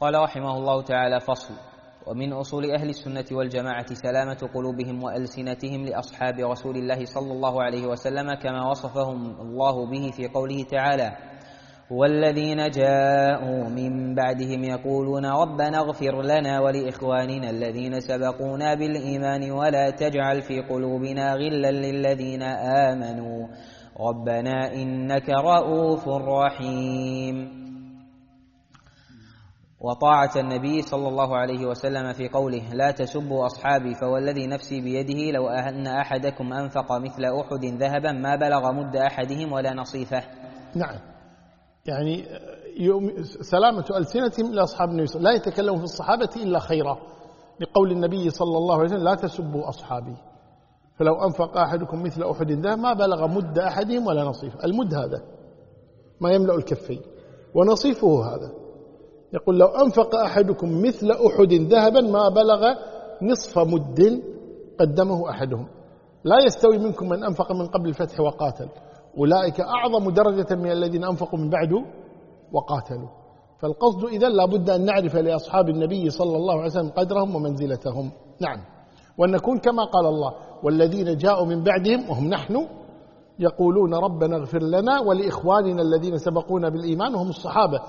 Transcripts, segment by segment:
قال رحمه الله تعالى فصل. ومن أصول أهل السنة والجماعة سلامة قلوبهم وألسنتهم لأصحاب رسول الله صلى الله عليه وسلم كما وصفهم الله به في قوله تعالى والذين جاءوا من بعدهم يقولون ربنا اغفر لنا ولإخواننا الذين سبقونا بالإيمان ولا تجعل في قلوبنا غلا للذين آمنوا. ربنا إنك رؤوف رحيم. وطاعة النبي صلى الله عليه وسلم في قوله لا تسبوا أصحابي فوالذي نفسي بيده لو أن أحدكم أنفق مثل أحد ذهبا ما بلغ مد أحدهم ولا نصيفه. نعم. يعني سلامة ألسنتهم لأصحاب النبي صلى الله عليه وسلم. لا يتكلم في الصحابة إلا خيرا. لقول النبي صلى الله عليه وسلم لا تسبوا أصحابي. فلو أنفق أحدكم مثل أحد ذهب ما بلغ مد أحدهم ولا نصيف المد هذا ما يملأ الكفين. ونصيفه هذا. يقول لو أنفق أحدكم مثل أحد ذهبا ما بلغ نصف مد قدمه أحدهم. لا يستوي منكم من أنفق من قبل الفتح وقاتل. أولئك أعظم درجة من الذين أنفقوا من بعد وقاتلوا. فالقصد إذا لابد أن نعرف لأصحاب النبي صلى الله عليه وسلم قدرهم ومنزلتهم. نعم. وأن نكون كما قال الله والذين جاءوا من بعدهم وهم نحن يقولون ربنا اغفر لنا ولإخواننا الذين سبقونا بالإيمان وهم الصحابة.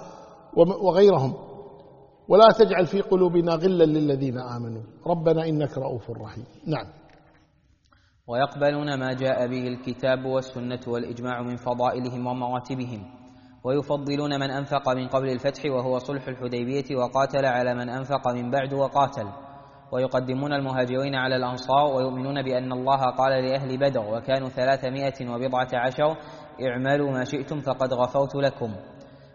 وغيرهم. ولا تجعل في قلوبنا غلا للذين آمنوا. ربنا إنك رؤوف رحيم. نعم. ويقبلون ما جاء به الكتاب والسنة والإجماع من فضائلهم ومراتبهم. ويفضلون من أنفق من قبل الفتح وهو صلح الحديبية وقاتل على من أنفق من بعد وقاتل. ويقدمون المهاجرين على الأنصار ويؤمنون بأن الله قال لأهل بدر وكانوا ثلاثمائة وبضعة عشر اعملوا ما شئتم فقد غفرت لكم.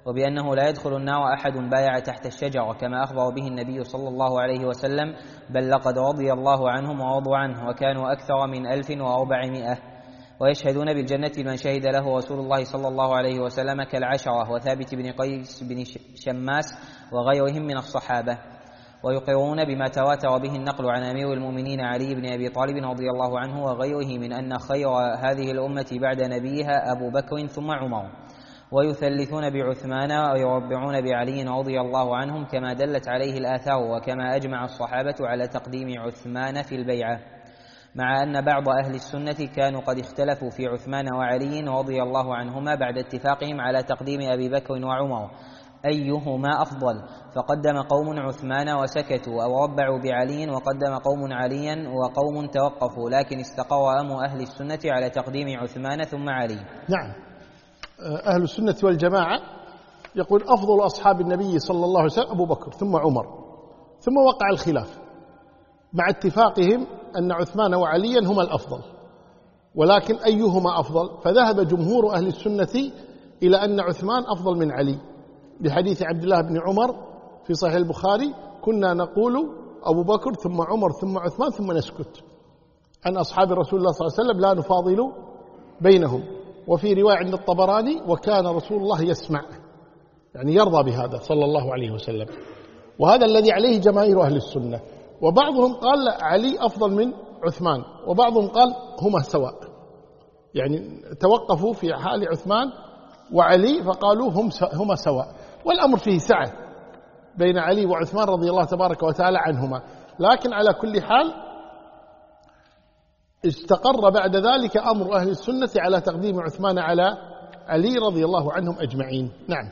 وبأنه لا يدخل النار أحد بايع تحت الشجرة كما أخبر به النبي صلى الله عليه وسلم بل لقد رضي الله عنهم ورضوا عنه وكانوا أكثر من ألف وأربعمائة ويشهدون بالجنة من شهد له رسول الله صلى الله عليه وسلم كالعشرة وثابت بن قيس بن شماس وغيرهم من الصحابة. ويقرون بما تواتر به النقل عن أمير المؤمنين علي بن أبي طالب رضي الله عنه وغيره من أن خير هذه الأمة بعد نبيها أبو بكر ثم عمر. ويثلثون بعثمان ويربعون بعلي رضي الله عنهم كما دلت عليه الآثار وكما أجمع الصحابة على تقديم عثمان في البيعة مع أن بعض أهل السنة كانوا قد اختلفوا في عثمان وعلي رضي الله عنهما بعد اتفاقهم على تقديم أبي بكر وعمر أيهما أفضل؟ فقدم قوم عثمان وسكتوا أو ربعوا بعلي وقدم قوم عليا وقوم توقفوا لكن استقر أمر أهل السنة على تقديم عثمان ثم علي. نعم. أهل السنة والجماعة يقول أفضل أصحاب النبي صلى الله عليه وسلم أبو بكر ثم عمر ثم وقع الخلاف مع اتفاقهم أن عثمان وعليا هما الأفضل ولكن أيهما أفضل؟ فذهب جمهور أهل السنة إلى أن عثمان أفضل من علي بحديث عبد الله بن عمر في صحيح البخاري كنا نقول أبو بكر ثم عمر ثم عثمان ثم نسكت عن أصحاب رسول الله صلى الله عليه وسلم لا نفاضل بينهم. وفي رواية عند الطبراني وكان رسول الله يسمع يعني يرضى بهذا صلى الله عليه وسلم. وهذا الذي عليه جماهير أهل السنة. وبعضهم قال علي أفضل من عثمان وبعضهم قال هما سواء. يعني توقفوا في حال عثمان وعلي فقالوا هم هما سواء. والأمر فيه سعة بين علي وعثمان رضي الله تبارك وتعالى عنهما. لكن على كل حال استقر بعد ذلك أمر أهل السنة على تقديم عثمان على علي رضي الله عنهم أجمعين. نعم.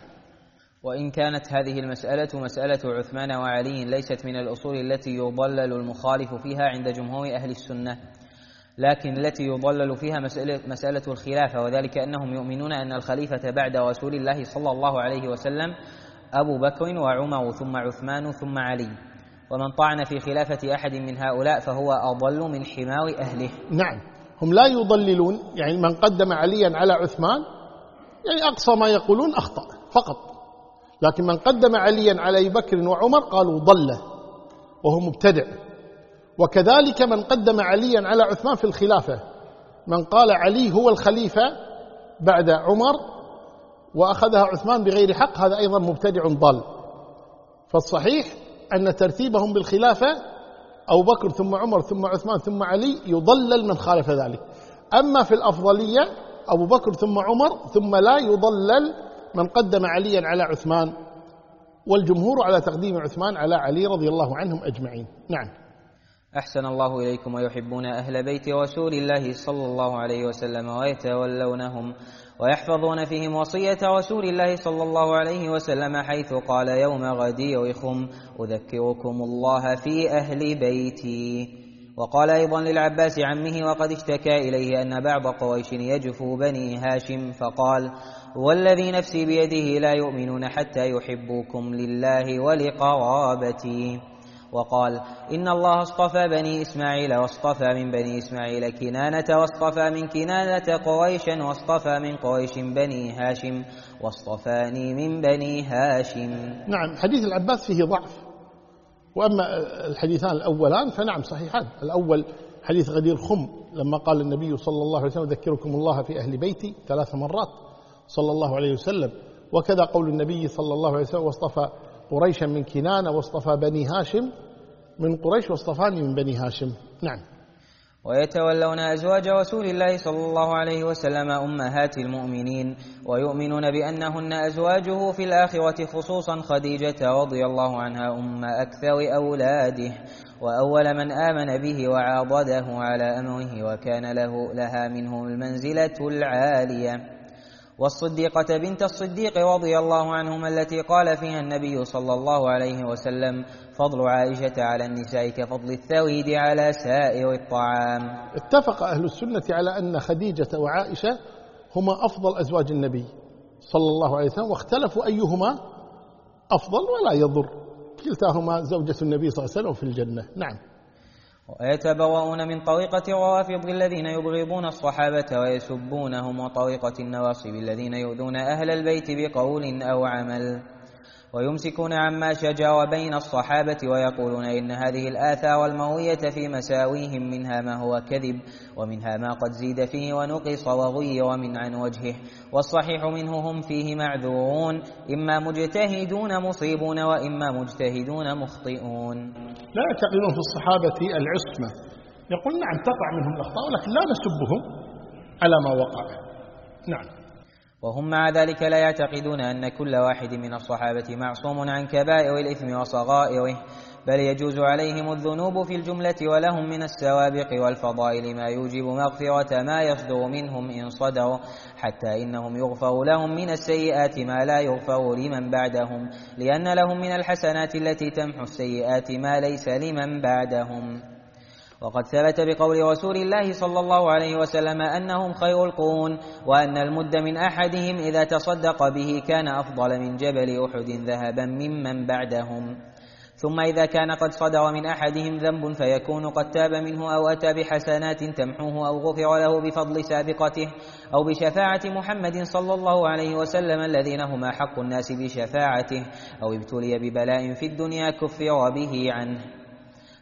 وإن كانت هذه المسألة مسألة عثمان وعلي ليست من الأصول التي يضلل المخالف فيها عند جمهور أهل السنة لكن التي يضلل فيها مسألة, مسألة الخلافة وذلك أنهم يؤمنون أن الخليفة بعد رسول الله صلى الله عليه وسلم أبو بكر وعمر ثم عثمان ثم علي. ومن طعن في خلافة أحد من هؤلاء فهو أضل من حمار أهله. نعم. هم لا يضللون يعني من قدم عليا على عثمان يعني أقصى ما يقولون أخطأ فقط. لكن من قدم عليا على أبي بكر وعمر قالوا ضل وهو مبتدع. وكذلك من قدم عليا على عثمان في الخلافة. من قال علي هو الخليفة بعد عمر وأخذها عثمان بغير حق هذا أيضا مبتدع ضال. فالصحيح أن ترتيبهم بالخلافة أبو بكر ثم عمر ثم عثمان ثم علي يضلل من خالف ذلك. أما في الأفضلية أبو بكر ثم عمر ثم لا يضلل من قدم عليا على عثمان. والجمهور على تقديم عثمان على علي رضي الله عنهم أجمعين. نعم. أحسن الله إليكم ويحبون أهل بيت رسول الله صلى الله عليه وسلم ويتولونهم ويحفظون فيهم وصية رسول الله صلى الله عليه وسلم حيث قال يوم غديركم أذكركم الله في أهل بيتي. وقال أيضا للعباس عمه وقد اشتكى إليه أن بعض قريش يجفو بني هاشم فقال والذي نفسي بيده لا يؤمنون حتى يحبوكم لله ولقرابتي. وقال إن الله اصطفى بني إسماعيل واصطفى من بني إسماعيل كنانة واصطفى من كنانة قريشا واصطفى من قريش بني هاشم واصطفاني من بني هاشم. نعم حديث العباس فيه ضعف. وأما الحديثان الأولان فنعم صحيحان. الأول حديث غدير خم لما قال النبي صلى الله عليه وسلم ذكركم الله في أهل بيتي ثلاث مرات صلى الله عليه وسلم. وكذا قول النبي صلى الله عليه وسلم واصطفى قريشا من كنانة واصطفى بني هاشم من قريش واصطفاني من بني هاشم. نعم. ويتولون أزواج رسول الله صلى الله عليه وسلم أمهات المؤمنين ويؤمنون بأنهن أزواجه في الآخرة خصوصا خديجة رضي الله عنها أم أكثر أولاده وأول من آمن به وعاضده على أمره وكان له لها منه المنزلة العالية. والصديقة بنت الصديق رضي الله عنهما التي قال فيها النبي صلى الله عليه وسلم فضل عائشة على النساء كفضل الثويد على سائر الطعام. اتفق أهل السنة على أن خديجة وعائشة هما أفضل أزواج النبي صلى الله عليه وسلم واختلفوا أيهما أفضل ولا يضر. كلتاهما زوجة النبي صلى الله عليه وسلم في الجنة. نعم. ويتبوؤون من طريقة الروافض الذين يبغضون الصحابة ويسبونهم وطريقة النواصب الذين يؤذون أهل البيت بقول أو عمل. ويمسكون عما شجر بين الصحابة ويقولون إن هذه الآثار المروية في مساويهم منها ما هو كذب ومنها ما قد زيد فيه ونقص وغير من عن وجهه. والصحيح منه هم فيه معذورون إما مجتهدون مصيبون وإما مجتهدون مخطئون. لا يعتقدون في الصحابة العصمة. يقول نعم تقع منهم الأخطاء ولكن لا نسبهم على ما وقع. نعم. وهم مع ذلك لا يعتقدون أن كل واحد من الصحابة معصوم عن كبائر الإثم وصغائره بل يجوز عليهم الذنوب في الجملة ولهم من السوابق والفضائل ما يوجب مغفرة ما يصدر منهم إن صدروا حتى إنهم يغفر لهم من السيئات ما لا يغفر لمن بعدهم لأن لهم من الحسنات التي تمحو السيئات ما ليس لمن بعدهم. وقد ثبت بقول رسول الله صلى الله عليه وسلم أنهم خير القرون وأن المد من أحدهم إذا تصدق به كان أفضل من جبل أحد ذهبا ممن بعدهم. ثم إذا كان قد صدر من أحدهم ذنب فيكون قد تاب منه أو أتى بحسنات تمحوه أو غفر له بفضل سابقته أو بشفاعة محمد صلى الله عليه وسلم الذين هم حق الناس بشفاعته أو ابتلي ببلاء في الدنيا كفر به عنه.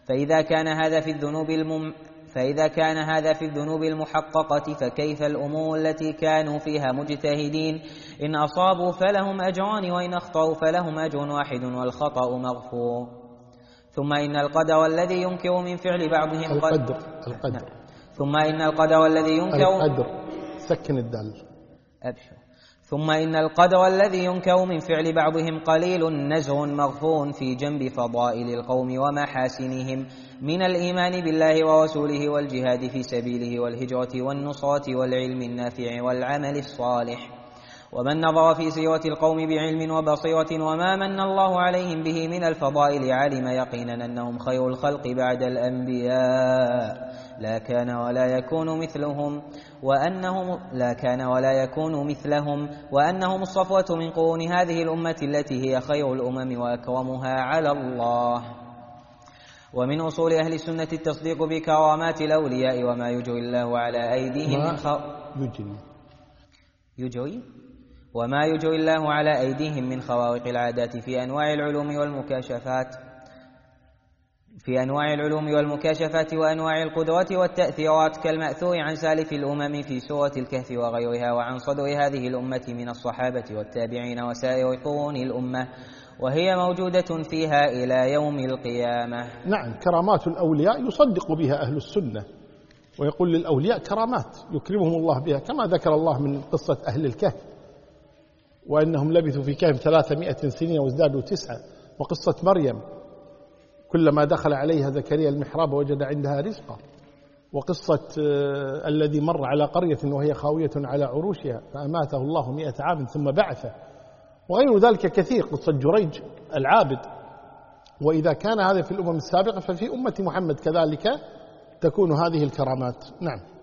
فإذا كان هذا في الذنوب المم فإذا كان هذا في الذنوب المحققة فكيف الأمور التي كانوا فيها مجتهدين؟ إن أصابوا فلهم أجران وإن أخطأوا فلهم أجر واحد والخطأ مغفور. ثم إن القدر الذي ينكر من فعل بعضهم القدر القدر. ثم إن القدر الذي ينكر القدر. سكن الدال. أبشر. ثم إن القدر الذي ينكر من فعل بعضهم قليل نزع مغفور في جنب فضائل القوم ومحاسنهم من الإيمان بالله ورسوله والجهاد في سبيله والهجرة والنصرة والعلم النافع والعمل الصالح. ومن نظر في سيرة القوم بعلم وبصيرة وما من الله عليهم به من الفضائل علم يقينا أنهم خير الخلق بعد الأنبياء. لا كان ولا يكون مثلهم وأنهم لا كان ولا يكون مثلهم وأنهم الصفوة من قرون هذه الأمة التي هي خير الأمم وأكرمها على الله. ومن أصول أهل السنة التصديق بكرامات الأولياء وما يجري الله على أيديهم من خ... يجري. يجري؟ وما يجري الله على أيديهم من خوارق العادات في أنواع العلوم والمكاشفات. في أنواع العلوم والمكاشفات وأنواع القدرات والتأثيرات كالمأثور عن سالف الأمم في سورة الكهف وغيرها وعن صدر هذه الأمة من الصحابة والتابعين وسائر قرون الأمة وهي موجودة فيها إلى يوم القيامة. نعم كرامات الأولياء يصدق بها أهل السنة ويقول للأولياء كرامات يكرمهم الله بها كما ذكر الله من قصة أهل الكهف وأنهم لبثوا في كهف ثلاثمائة سنين وازدادوا تسعة وقصة مريم كلما دخل عليها زكريا المحراب وجد عندها رزقا. وقصة آه، الذي مر على قرية وهي خاوية على عروشها فأماته الله مئة عام ثم بعثه. وغير ذلك كثير قصة جريج العابد. وإذا كان هذا في الأمم السابقة ففي أمة محمد كذلك تكون هذه الكرامات. نعم.